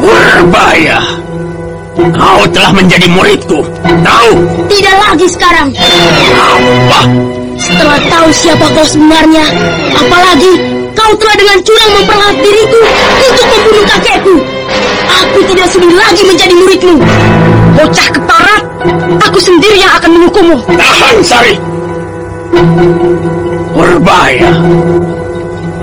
Berbahaya. Kau telah menjadi muridku. Tahu? Tidak lagi sekarang. Apa? Setelah tahu siapa kau sebenarnya, apalagi kau telah dengan curang memperlahat diriku untuk membunuh kakekku. Aku tidak sudi lagi menjadi muridmu. Bocah ketara, aku sendiri yang akan menghukummu. Tahan, Sari. Berbahaya.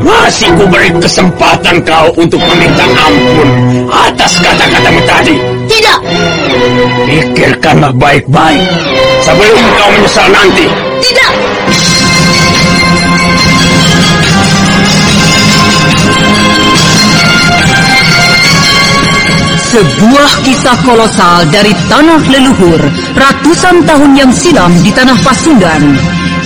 Masih ku beri kesempatan kau untuk meminta ampun atas kata-katamu tadi. Tidak, Pikirkanlah baik-baik sebelum kau menyesal nanti. tidak. Sebuah kisah kolosal dari tanah leluhur ratusan tahun yang silam di tanah Pasundan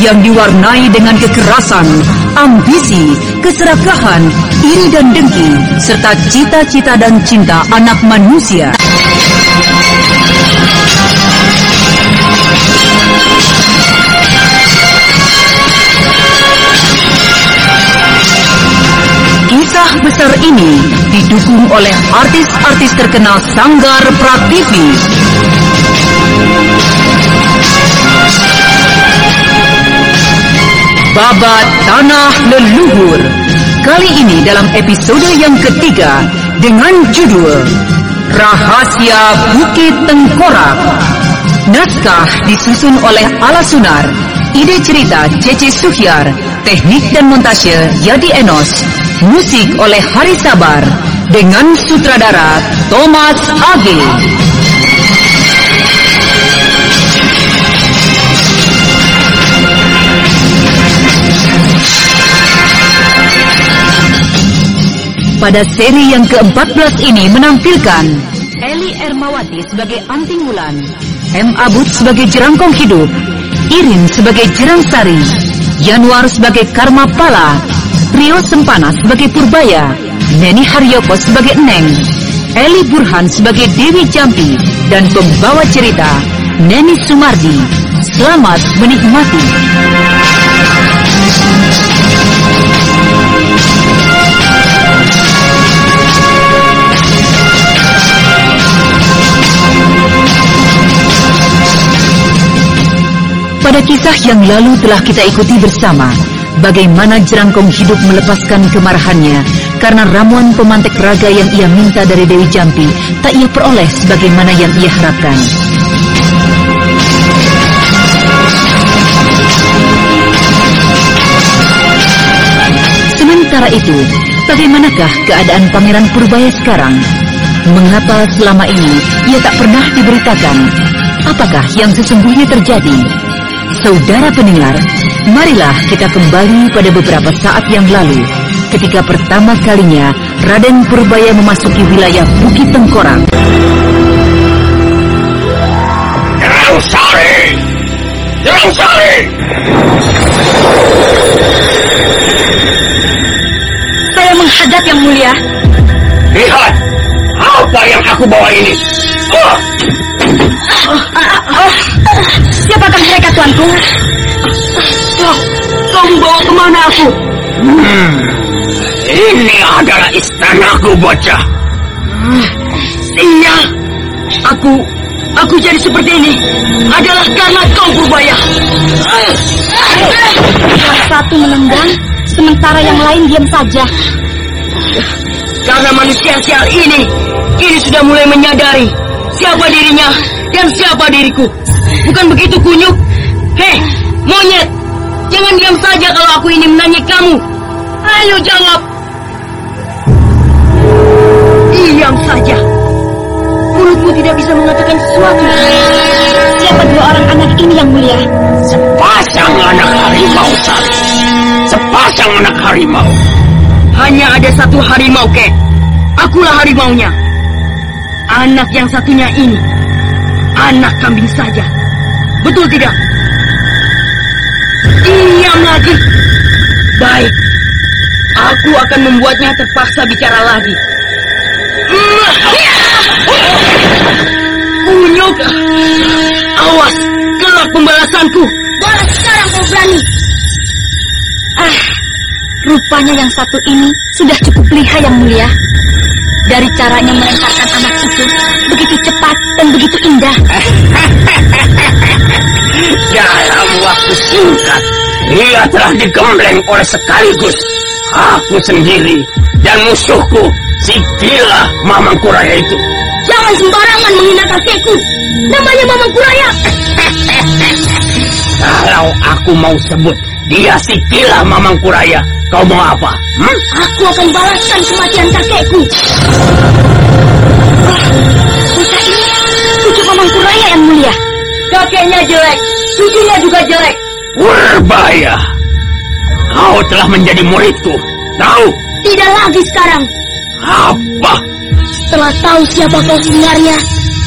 yang diwarnai dengan kekerasan, ambisi, keserakahan, iri dan dengki, serta cita-cita dan cinta anak manusia. Kisah besar ini didukung oleh artis-artis terkenal Sanggar Prativi. Babat Tanah Leluhur. Kali ini dalam episode yang ketiga dengan judul Rahasia Bukit Tengkorak. Naskah disusun oleh Ala Sunar. Ide cerita Cece Suhyar. Teknik dan montase Yadi Enos. Musik oleh Hari Sabar. Dengan sutradara Thomas Age. Pada seri yang ke-14 ini menampilkan Eli Ermawati sebagai Anting Wulan, M. Abud sebagai Jerangkong Hidup, Irin sebagai Jerang Sari, Januar sebagai Karma Pala, Rio Sempana sebagai Purbaya, Neni Haryoko sebagai Neng, Eli Burhan sebagai Dewi Jampi, dan pembawa cerita Neni Sumardi. Selamat menikmati. Pada kisah yang lalu telah kita ikuti bersama bagaimana Jerangkong hidup melepaskan kemarahannya karena ramuan pemantik raga yang ia minta dari Dewi Jampi tak ia peroleh sebagaimana yang ia harapkan. Sementara itu, bagaimanakah keadaan Pangeran Purbaya sekarang? Mengapa selama ini ia tak pernah diberitakan? Apakah yang sesungguhnya terjadi? Saudara pendengar, marilah kita kembali pada beberapa saat yang lalu ketika pertama kalinya Raden Purbaya memasuki wilayah Bukit Tengkorak. Sari! Sari! Saya menghadap yang mulia. Lihat! Apa yang aku bawa ini? Oh, Siapakah mereka, tuanku? Oh, kamu bawa ke mana aku? ini adalah istanaku, bocah. Iya, aku, aku jadi seperti ini adalah karena kau Purbaya. Salah satu menendang, sementara yang lain diam saja. Karena manusia sial ini, kini sudah mulai menyadari siapa dirinya dan siapa diriku. Bukan begitu kunyuk? Hei, monyet, jangan diam saja kalau aku ini menanya kamu. Ayo jawab. Diam saja. Mulutmu tidak bisa mengatakan sesuatu. Siapa dua orang anak ini yang mulia? Sepasang anak harimau, Sari. Sepasang anak harimau. Hanya ada satu harimau, kek. Akulah harimaunya. Anak yang satunya ini, anak kambing saja. Betul tidak? Diam lagi. Baik, aku akan membuatnya terpaksa bicara lagi. Kunyuk, awas, kelak pembalasanku. Balas sekarang kau berani. Ah, rupanya yang satu ini sudah cukup lihai yang mulia. Dari caranya melemparkan anak itu begitu cepat dan begitu indah. Dalam waktu singkat, dia telah digembleng oleh sekaligus aku sendiri dan musuhku, si gila Mamang Kuraya itu. Jangan sembarangan menghina kakekku. Namanya Mamang Kuraya. Kalau aku mau sebut dia si gila Mamang Kuraya, kau mau apa? Hmm? Aku akan balaskan kematian kakekku. Ah, Bocah ini cucu Mamang Kuraya yang mulia. Kakeknya jelek, cucunya juga jelek. Berbahaya. Kau telah menjadi muridku. Tahu Tidak lagi sekarang. apa? Setelah tahu siapa kau sebenarnya,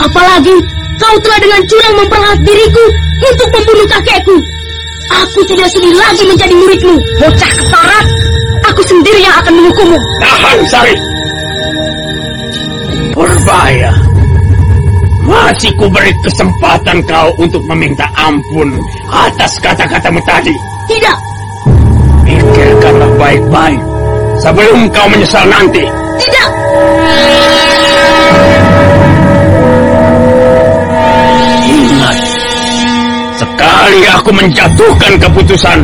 apalagi kau telah dengan curang memperhat diriku untuk membunuh kakekku. Aku tidak sudi lagi menjadi muridmu. Bocah keparat, aku sendiri yang akan menghukummu. Tahan, Sari. Berbahaya. Masih kuberi kesempatan kau untuk meminta ampun atas kata-katamu tadi. Tidak, Pikirkanlah baik-baik sebelum kau menyesal nanti. tidak. Sekali aku menjatuhkan keputusan,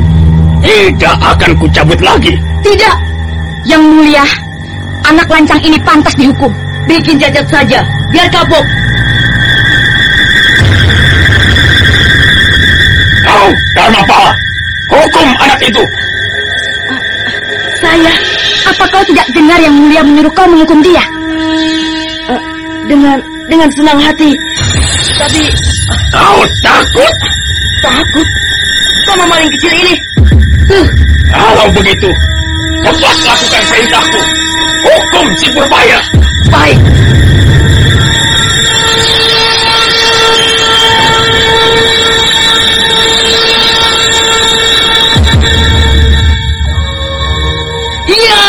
tidak akan kucabut lagi. Tidak. Yang mulia, anak lancang ini pantas dihukum. Bikin cacat saja, biar kapok. Kau, Dharma Pala, hukum anak itu. Saya, apa kau tidak dengar yang mulia menyuruh kau menghukum dia? Eh, dengan dengan senang hati. Tapi Kau takut? Takut sama maling kecil ini. Hmm. Kalau begitu, cepat lakukan perintahku. Hukum si berbahaya. Baik. Iya.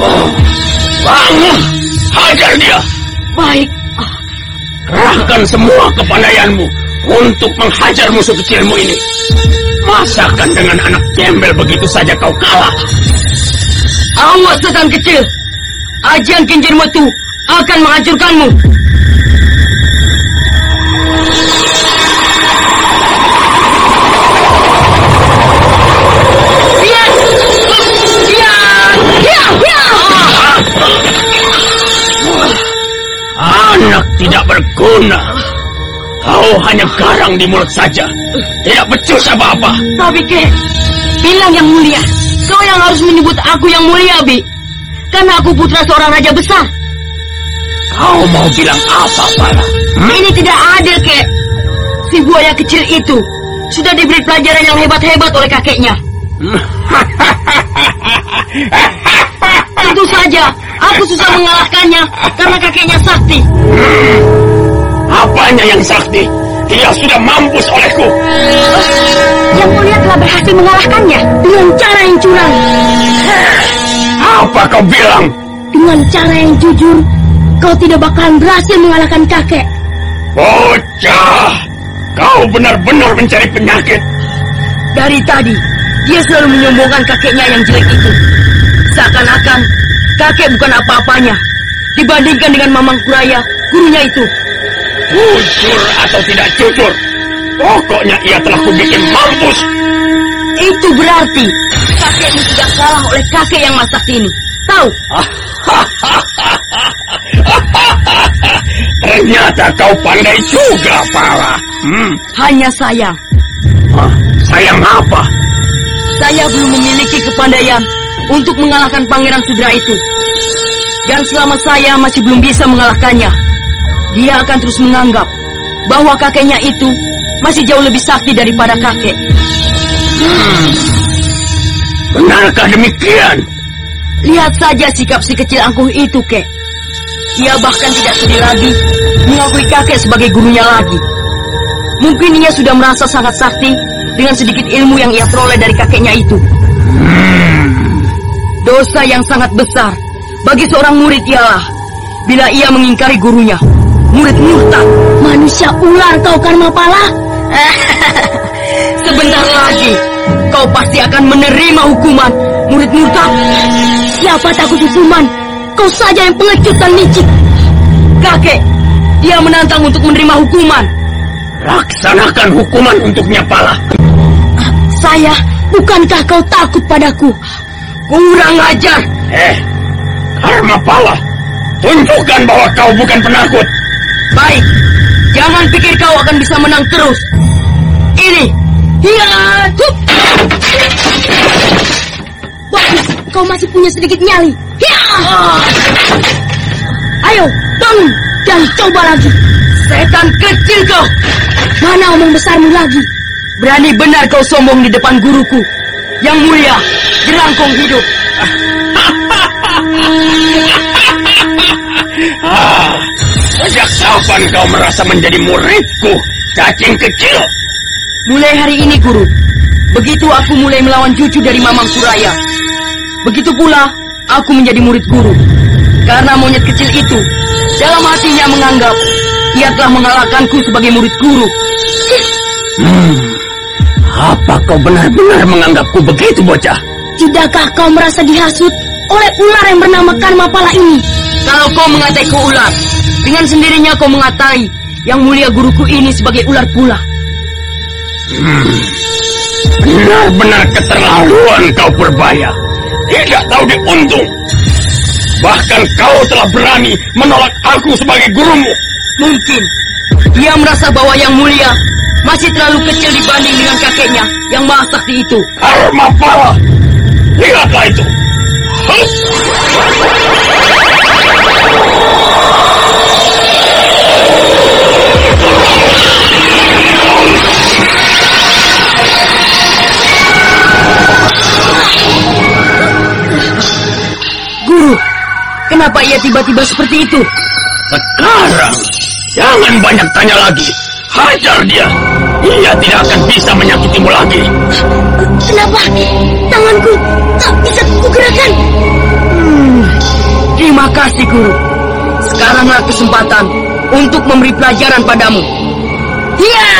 Oh, bangun, hajar dia. Baik. Kerahkan semua kepandaianmu untuk menghajar musuh kecilmu ini. Masakan dengan anak gembel begitu saja kau kalah. Awas setan kecil. Ajian kincir metu akan menghancurkanmu. Anak tidak berguna. Kau hanya garang di mulut saja. Tidak becus apa-apa. Tapi ke, bilang yang mulia. Kau yang harus menyebut aku yang mulia, Bi. Karena aku putra seorang raja besar. Kau mau bilang apa, Pala? Hmm? Ini tidak adil, kek. Si buaya kecil itu sudah diberi pelajaran yang hebat-hebat oleh kakeknya. Tentu saja, aku susah mengalahkannya karena kakeknya sakti. Apanya yang sakti? Dia sudah mampus olehku. Yang mulia telah berhasil mengalahkannya dengan cara yang curang. Apa kau bilang? Dengan cara yang jujur, kau tidak bakalan berhasil mengalahkan kakek. Bocah, kau benar-benar mencari penyakit. Dari tadi, dia selalu menyombongkan kakeknya yang jelek itu. Seakan-akan kakek bukan apa-apanya dibandingkan dengan Mamang Kuraya, gurunya itu. Jujur atau tidak jujur, pokoknya ia telah kubikin mampus. Itu berarti kakekmu sudah kalah oleh kakek yang masak ini. Tahu? Ternyata kau pandai juga, Pala. Hmm, Hanya sayang, ah, sayang apa? saya belum memiliki kepandaian untuk mengalahkan Pangeran Sudra itu. Dan selama saya masih belum bisa mengalahkannya, dia akan terus menganggap bahwa kakeknya itu masih jauh lebih sakti daripada kakek. Benarkah demikian? Lihat saja sikap si kecil angkuh itu, kek. Ia bahkan tidak sedih lagi mengakui kakek sebagai gurunya lagi. Mungkin ia sudah merasa sangat sakti dengan sedikit ilmu yang ia peroleh dari kakeknya itu. Dosa yang sangat besar bagi seorang murid ialah bila ia mengingkari gurunya. Murid murtad. Manusia ular kau karma pala. Sebentar lagi kau pasti akan menerima hukuman murid murtad. Siapa takut hukuman? Kau saja yang pengecut dan licik. Kakek, dia menantang untuk menerima hukuman. Laksanakan hukuman untuknya pala. Saya, bukankah kau takut padaku? Kurang ajar. Eh, karma pala. Tunjukkan bahwa kau bukan penakut. Baik, jangan pikir kau akan bisa menang terus. Ini, hiya, hup. Bagus, kau masih punya sedikit nyali. Ya! Ayo, bangun dan coba lagi. Setan kecil kau. Mana omong besarmu lagi? Berani benar kau sombong di depan guruku. Yang mulia, jerangkong hidup. Ah, sejak kapan kau merasa menjadi muridku, cacing kecil? Mulai hari ini, guru. Begitu aku mulai melawan cucu dari Mamang Suraya. Begitu pula, aku menjadi murid guru. Karena monyet kecil itu, dalam hatinya menganggap ia telah mengalahkanku sebagai murid guru. Hmm, apa kau benar-benar menganggapku begitu, bocah? Tidakkah kau merasa dihasut oleh ular yang bernama Karma Pala ini? Kalau kau mengataiku ular, dengan sendirinya kau mengatai yang mulia guruku ini sebagai ular pula. Benar-benar keterlaluan kau berbaya. Tidak tahu diuntung. Bahkan kau telah berani menolak aku sebagai gurumu. Mungkin dia merasa bahwa yang mulia masih terlalu kecil dibanding dengan kakeknya yang maha sakti itu. Karma Lihatlah itu. Hup. Guru, kenapa ia tiba-tiba seperti itu? Sekarang, jangan banyak tanya lagi. Hajar dia. Ia tidak akan bisa menyakitimu lagi. Kenapa tanganku tak bisa kugerakkan? Terima kasih, Guru. Sekaranglah kesempatan untuk memberi pelajaran padamu. Iya!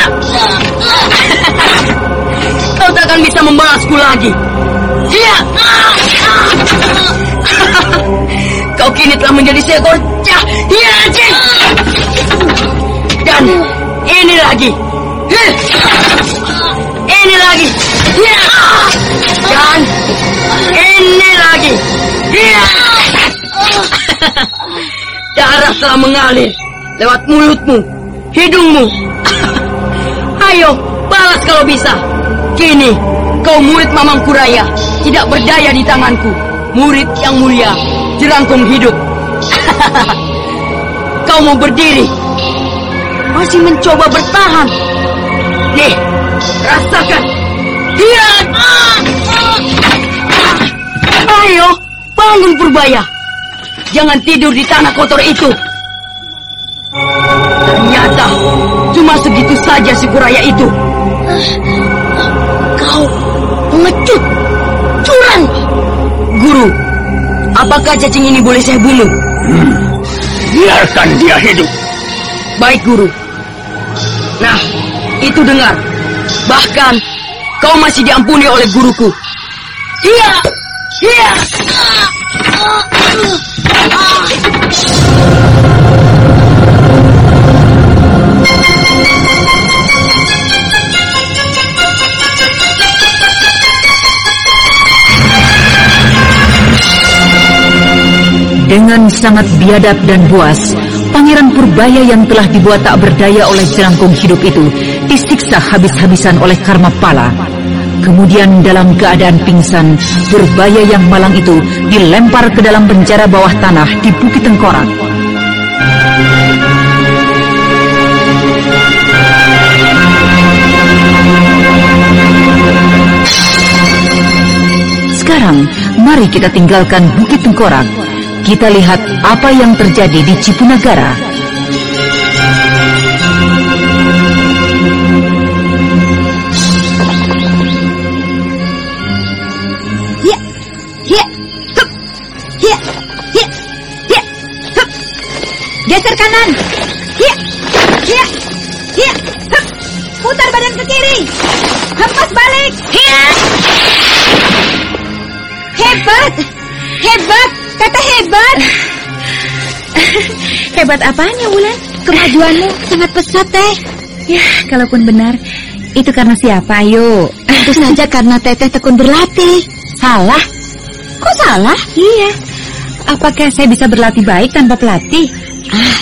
Kau tak akan bisa membalasku lagi. Iya! Kau kini telah menjadi seekor cah. Iya! Dan ini lagi. Ini lagi. Iya! Dan ini lagi. Iya! Darah telah mengalir lewat mulutmu, hidungmu. Ayo, balas kalau bisa. Kini, kau murid Mamang Kuraya, tidak berdaya di tanganku. Murid yang mulia, jerangkung hidup. kau mau berdiri, masih mencoba bertahan. Nih, rasakan. Iya. Ayo, bangun Purbaya. Jangan tidur di tanah kotor itu. Ternyata cuma segitu saja si Kuraya itu. Kau pengecut, curang. Guru, apakah cacing ini boleh saya bunuh? Biarkan dia hidup. Baik, Guru. Nah, itu dengar. Bahkan kau masih diampuni oleh guruku. Iya, iya. Dengan sangat biadab dan buas, Pangeran Purbaya yang telah dibuat tak berdaya oleh jerangkung hidup itu disiksa habis-habisan oleh karma pala. Kemudian dalam keadaan pingsan, Purbaya yang malang itu dilempar ke dalam penjara bawah tanah di Bukit Tengkorak. Mari kita tinggalkan Bukit Tengkorak. Kita lihat apa yang terjadi di Cipunagara. Hebat apanya, Wulan? Kemajuanmu sangat pesat, Teh. Ya, kalaupun benar, itu karena siapa, ayo? Tentu saja karena Teteh tekun berlatih. Salah? Kok salah? Iya. Apakah saya bisa berlatih baik tanpa pelatih? Ah,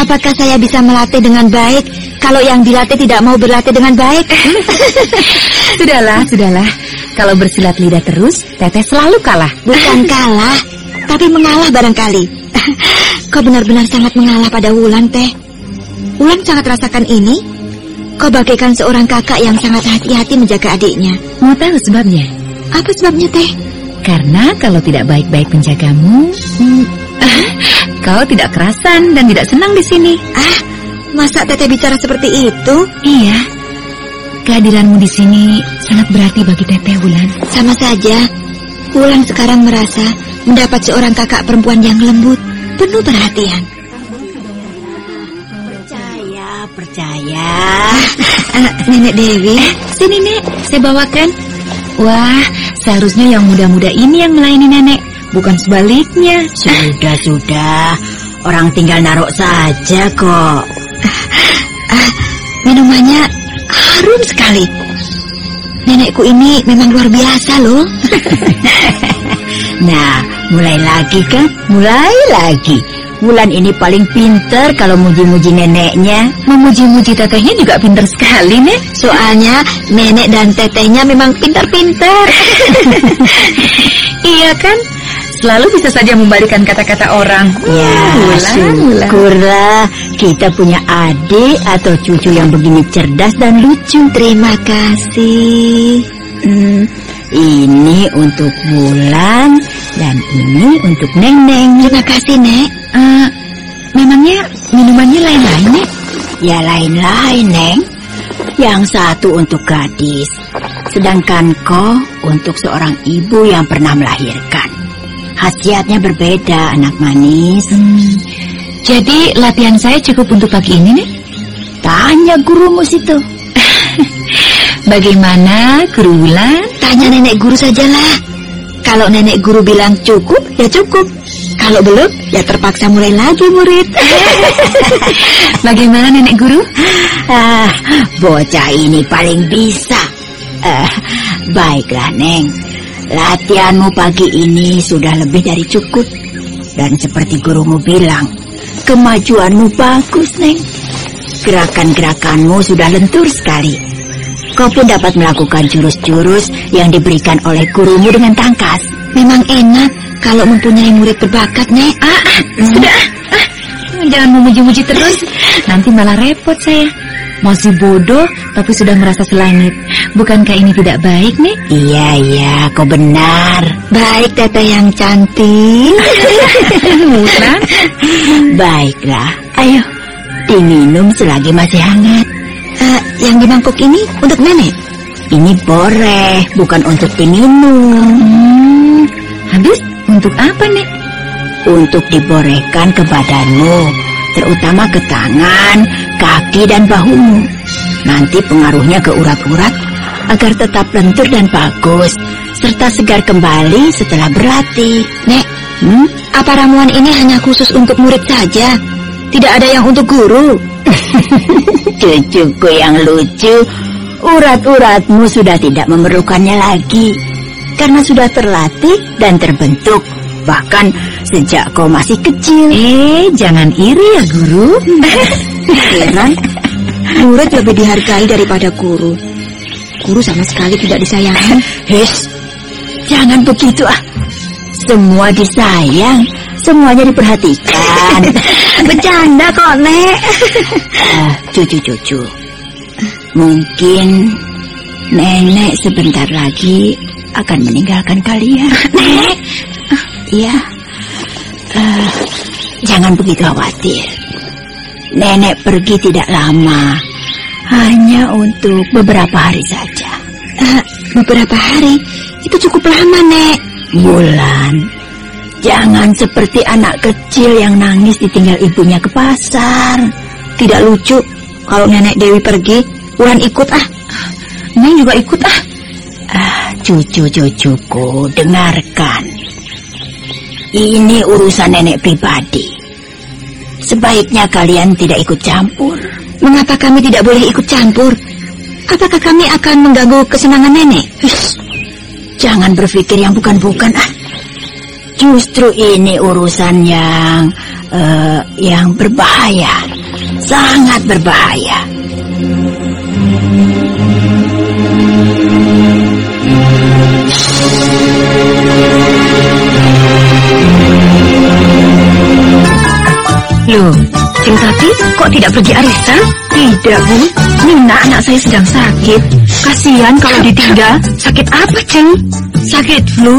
apakah saya bisa melatih dengan baik kalau yang dilatih tidak mau berlatih dengan baik? Sudahlah, sudahlah. Kalau bersilat lidah terus, Teteh selalu kalah. Bukan kalah, tapi mengalah barangkali. Kau benar-benar sangat mengalah pada Wulan, Teh. Wulan sangat rasakan ini. Kau bagaikan seorang kakak yang sangat hati-hati menjaga adiknya. Mau tahu sebabnya? Apa sebabnya, Teh? Karena kalau tidak baik-baik menjagamu, hmm, kau tidak kerasan dan tidak senang di sini. Ah, masa Teteh bicara seperti itu? Iya. Kehadiranmu di sini sangat berarti bagi Teteh Wulan. Sama saja. Wulan sekarang merasa mendapat seorang kakak perempuan yang lembut, penuh perhatian. Percaya, percaya. Ah, Nenek Dewi, Sini, Nek, saya bawakan. Wah, seharusnya yang muda-muda ini yang melayani nenek, bukan sebaliknya. Sudah, sudah. Orang tinggal naruh saja kok. ah, minumannya harum sekali. Nenekku ini memang luar biasa loh. Nah, mulai lagi kan? Mulai lagi. Bulan ini paling pinter kalau muji-muji neneknya. Memuji-muji tetehnya juga pinter sekali, Nek. Soalnya nenek dan tetehnya memang pintar-pintar. Iya kan? Selalu bisa saja membalikan kata-kata orang. Ya, Wulan, Wulan. syukurlah kita punya adik atau cucu yang begini cerdas dan lucu. Terima kasih. Hmm, ini untuk Bulan dan ini untuk Neneng. Terima kasih, Nek. Eh, memangnya minumannya lain-lain, Nek? Ya lain-lain, Neng. Yang satu untuk gadis, sedangkan kau untuk seorang ibu yang pernah melahirkan. Khasiatnya berbeda, anak manis. Hmm, jadi latihan saya cukup untuk pagi ini, Nek? Tanya gurumu situ. Bagaimana, Guru Wulan? Tanya nenek guru sajalah. Kalau nenek guru bilang cukup, ya cukup. Kalau belum, ya terpaksa mulai lagi murid. Bagaimana Nenek Guru? Ah, bocah ini paling bisa. Eh, baiklah, Neng. Latihanmu pagi ini sudah lebih dari cukup. Dan seperti gurumu bilang, kemajuanmu bagus, Neng. Gerakan-gerakanmu sudah lentur sekali. Kau pun dapat melakukan jurus-jurus yang diberikan oleh gurumu dengan tangkas. Memang enak kalau mempunyai murid berbakat, Nek. Ah, ah, sudah. Ah, jangan memuji-muji terus. Nanti malah repot saya. Masih bodoh, tapi sudah merasa selangit. Bukankah ini tidak baik, nih? Iya, iya, kau benar. Baik, teteh yang cantik. Baiklah, ayo diminum selagi masih hangat. Eh, yang di mangkuk ini untuk nenek. Ini boleh, bukan untuk diminum. Hmm, habis untuk apa, Nek? Untuk diborehkan ke badanmu, terutama ke tangan, kaki, dan bahumu. Nanti pengaruhnya ke urat-urat agar tetap lentur dan bagus, serta segar kembali setelah berlatih. Nek, Hmm? apa ramuan ini hanya khusus untuk murid saja? Tidak ada yang untuk guru. Cucuku yang lucu, urat-uratmu sudah tidak memerlukannya lagi. Karena sudah terlatih dan terbentuk. Bahkan sejak kau masih kecil. Eh, jangan iri ya, Guru. Heran, murid lebih dihargai daripada guru. Guru sama sekali tidak disayangi. His, jangan begitu ah. Semua disayang, semuanya diperhatikan. Bercanda kok, Nek. Ah, cucu-cucu, mungkin nenek sebentar lagi akan meninggalkan kalian. Nek, iya. Eh, jangan begitu khawatir. Nenek pergi tidak lama, hanya untuk beberapa hari saja. Eh, beberapa hari itu cukup lama, Nek. Bulan, jangan seperti anak kecil yang nangis ditinggal ibunya ke pasar. Tidak lucu kalau Nenek Dewi pergi, Wulan ikut ah. Neng juga ikut ah. Ah, cucu-cucuku, dengarkan. Ini urusan nenek pribadi. Sebaiknya kalian tidak ikut campur. Mengapa kami tidak boleh ikut campur? Apakah kami akan mengganggu kesenangan nenek? Jangan berpikir yang bukan-bukan ah. Justru ini urusan yang uh, yang berbahaya, sangat berbahaya. Loh, Ceng Tati kok tidak pergi arisan? Tidak, Bu. Nina anak saya sedang sakit. Kasihan kalau ditinggal. Sakit apa, Ceng? Sakit flu,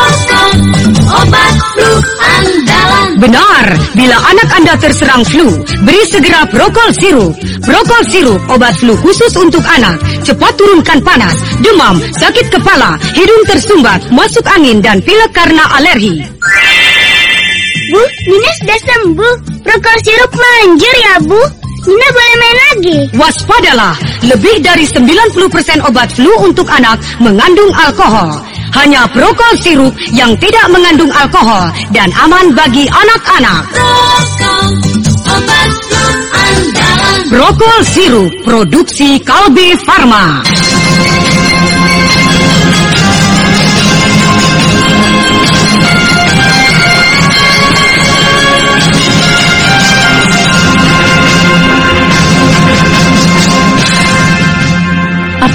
obat flu andalan. Benar, bila anak Anda terserang flu, beri segera Prokol sirup. Prokol sirup obat flu khusus untuk anak. Cepat turunkan panas, demam, sakit kepala, hidung tersumbat, masuk angin dan pilek karena alergi. Bu, Nina sudah sembuh. Prokol sirup manjur ya, Bu. Nina boleh main lagi. Waspadalah, lebih dari 90% obat flu untuk anak mengandung alkohol. Hanya Prokol sirup yang tidak mengandung alkohol dan aman bagi anak-anak. Prokol, sirup produksi Kalbe Farma.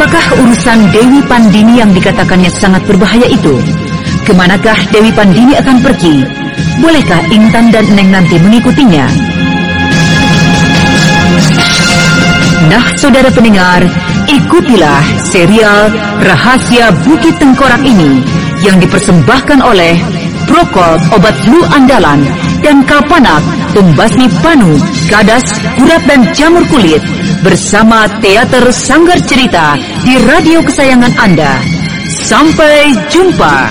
Apakah urusan Dewi Pandini yang dikatakannya sangat berbahaya itu? Ke manakah Dewi Pandini akan pergi? Bolehkah Intan dan Neng nanti mengikutinya? Nah, saudara pendengar, ikutilah serial Rahasia Bukit Tengkorak ini yang dipersembahkan oleh Prokol Obat Flu Andalan dan Kalpanak Pembasmi Panu, Kadas, Kurat dan Jamur Kulit bersama Teater Sanggar Cerita di radio kesayangan Anda. Sampai jumpa.